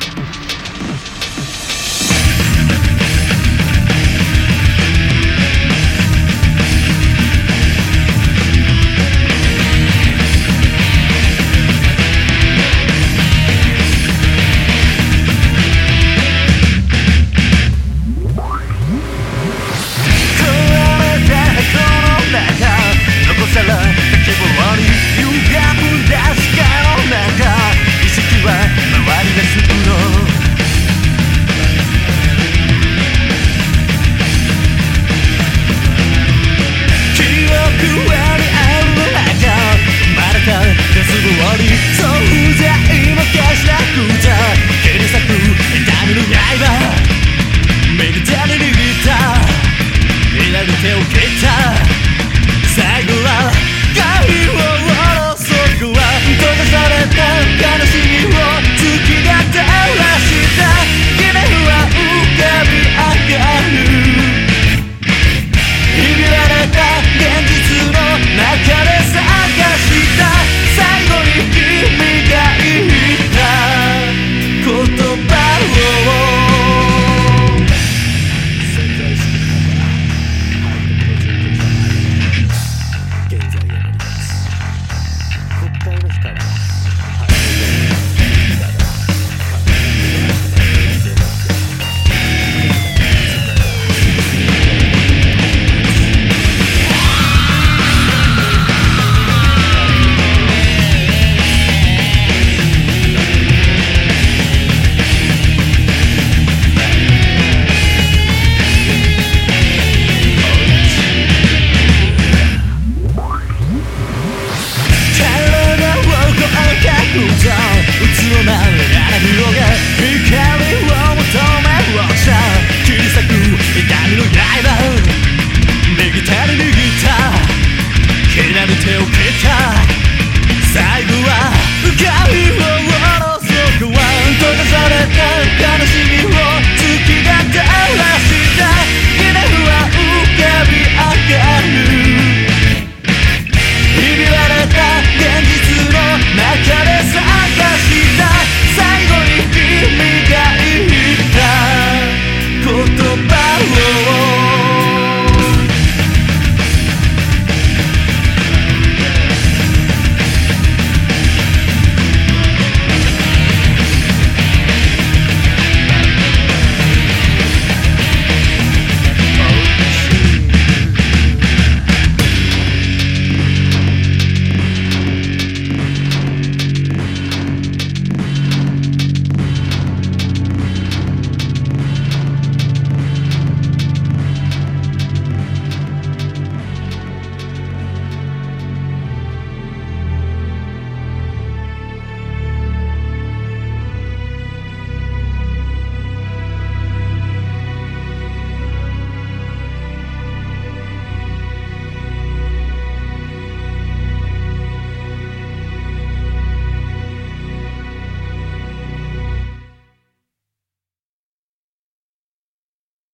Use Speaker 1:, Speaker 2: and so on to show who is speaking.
Speaker 1: 手